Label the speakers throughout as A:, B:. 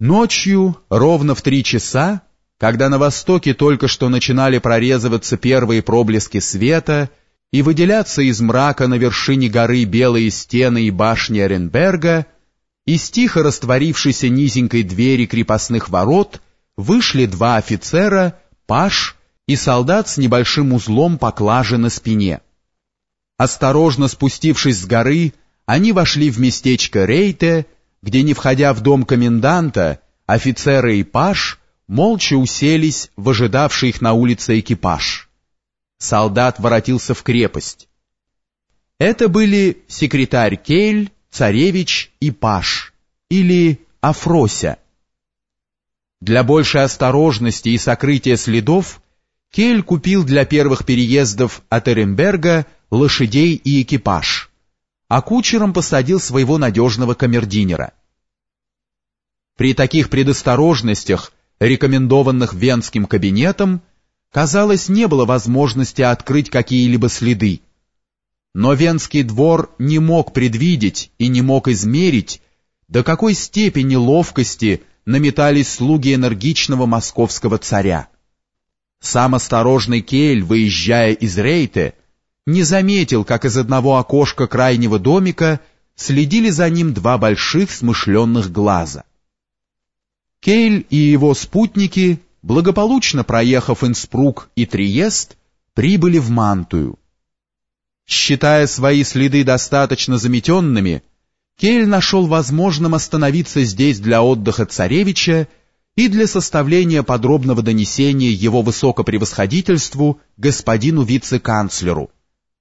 A: Ночью, ровно в три часа, когда на востоке только что начинали прорезываться первые проблески света и выделяться из мрака на вершине горы белые стены и башни Оренберга, из тихо растворившейся низенькой двери крепостных ворот вышли два офицера, паш и солдат с небольшим узлом поклажи на спине. Осторожно спустившись с горы, они вошли в местечко Рейте, где, не входя в дом коменданта, офицеры и паш молча уселись в ожидавший их на улице экипаж. Солдат воротился в крепость. Это были секретарь Кейль, царевич и паш, или Афрося. Для большей осторожности и сокрытия следов Кель купил для первых переездов от Эренберга лошадей и экипаж а кучером посадил своего надежного камердинера. При таких предосторожностях, рекомендованных Венским кабинетом, казалось, не было возможности открыть какие-либо следы. Но Венский двор не мог предвидеть и не мог измерить, до какой степени ловкости наметались слуги энергичного московского царя. Сам осторожный Кель, выезжая из Рейте, не заметил, как из одного окошка крайнего домика следили за ним два больших смышленных глаза. Кейль и его спутники, благополучно проехав Инспрук и Триест, прибыли в Мантую. Считая свои следы достаточно заметенными, Кейль нашел возможным остановиться здесь для отдыха царевича и для составления подробного донесения его высокопревосходительству господину вице-канцлеру,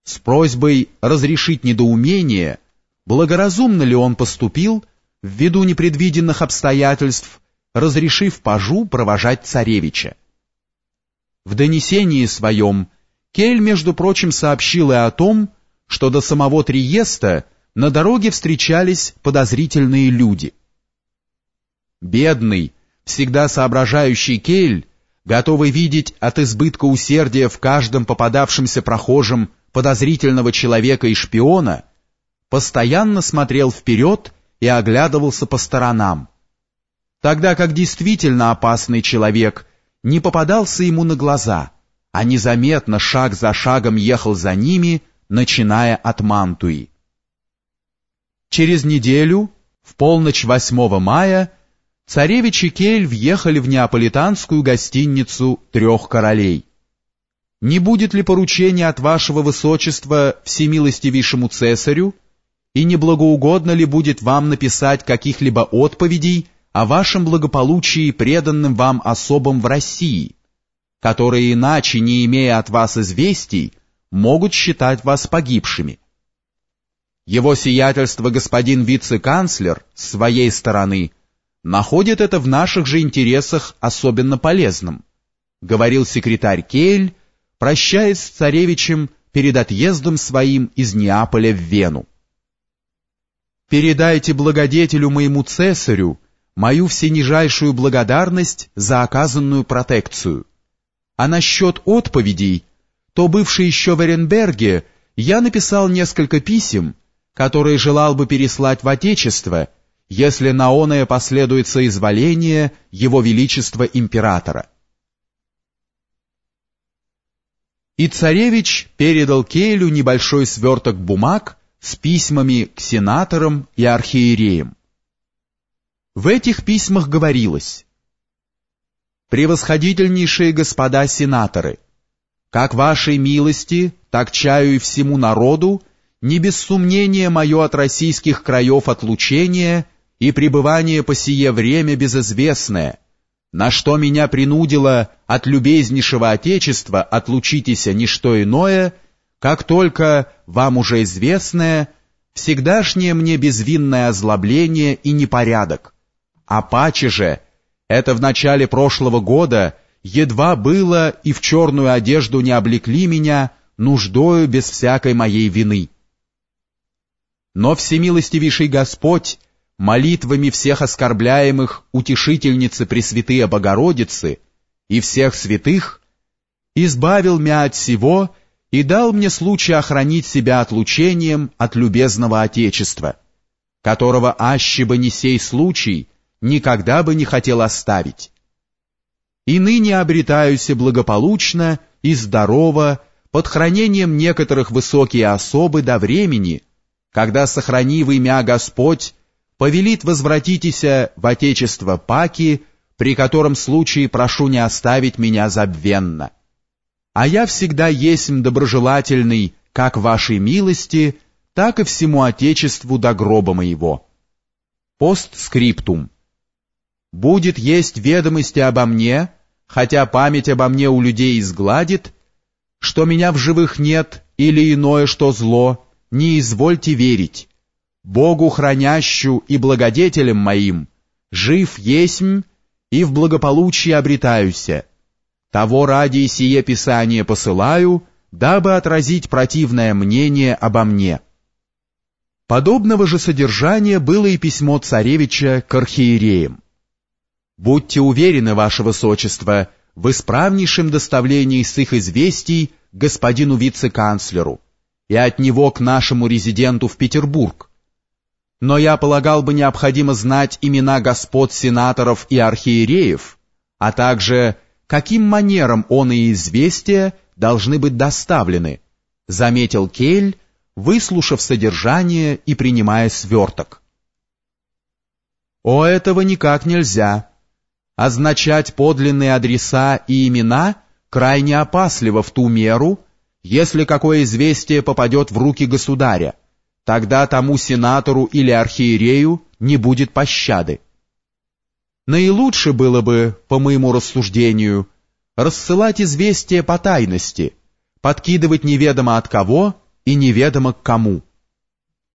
A: с просьбой разрешить недоумение, благоразумно ли он поступил ввиду непредвиденных обстоятельств, разрешив пажу провожать царевича. В донесении своем Кель, между прочим, сообщил и о том, что до самого Триеста на дороге встречались подозрительные люди. Бедный, всегда соображающий Кель, готовый видеть от избытка усердия в каждом попадавшемся прохожем подозрительного человека и шпиона, постоянно смотрел вперед и оглядывался по сторонам, тогда как действительно опасный человек не попадался ему на глаза, а незаметно шаг за шагом ехал за ними, начиная от Мантуи. Через неделю, в полночь 8 мая, царевич и Кель въехали в неаполитанскую гостиницу «Трех королей». Не будет ли поручения от вашего высочества всемилостивейшему цесарю, и не благоугодно ли будет вам написать каких-либо отповедей о вашем благополучии преданным вам особам в России, которые иначе, не имея от вас известий, могут считать вас погибшими? Его сиятельство господин вице-канцлер с своей стороны находит это в наших же интересах особенно полезным, говорил секретарь Кель, прощаясь с царевичем перед отъездом своим из Неаполя в Вену. «Передайте благодетелю моему цесарю мою всенижайшую благодарность за оказанную протекцию. А насчет отповедей, то бывший еще в Эренберге, я написал несколько писем, которые желал бы переслать в Отечество, если на оное последует соизволение Его Величества Императора». И царевич передал Кейлю небольшой сверток бумаг с письмами к сенаторам и архиереям. В этих письмах говорилось «Превосходительнейшие господа сенаторы, как вашей милости, так чаю и всему народу, не без сомнения мое от российских краев отлучение и пребывание по сие время безызвестное, на что меня принудило от любезнейшего Отечества отлучитеся не что иное, как только вам уже известное, всегдашнее мне безвинное озлобление и непорядок. А паче же, это в начале прошлого года едва было и в черную одежду не облекли меня нуждою без всякой моей вины. Но всемилостивейший Господь молитвами всех оскорбляемых утешительницы Пресвятые Богородицы и всех святых, избавил меня от всего и дал мне случай охранить себя отлучением от любезного Отечества, которого аще бы не сей случай никогда бы не хотел оставить. И ныне обретаюся благополучно и здорово под хранением некоторых высокие особы до времени, когда, сохрани в имя Господь, повелит возвратитеся в Отечество Паки, при котором случае прошу не оставить меня забвенно. А я всегда есмь доброжелательный как вашей милости, так и всему Отечеству до гроба моего. Постскриптум. Будет есть ведомости обо мне, хотя память обо мне у людей изгладит, что меня в живых нет или иное, что зло, не извольте верить. Богу хранящу и благодетелем моим, жив есмь и в благополучии обретаюся. Того ради сие Писание посылаю, дабы отразить противное мнение обо мне». Подобного же содержания было и письмо царевича к архиереям. «Будьте уверены, ваше высочество, в исправнейшем доставлении с их известий господину вице-канцлеру и от него к нашему резиденту в Петербург. Но я полагал бы необходимо знать имена господ сенаторов и архиереев, а также каким манером он и известия должны быть доставлены, заметил Кель, выслушав содержание и принимая сверток. О, этого никак нельзя. Означать подлинные адреса и имена крайне опасливо в ту меру, если какое известие попадет в руки государя, тогда тому сенатору или архиерею не будет пощады. Наилучше было бы, по моему рассуждению, рассылать известия по тайности, подкидывать неведомо от кого и неведомо к кому.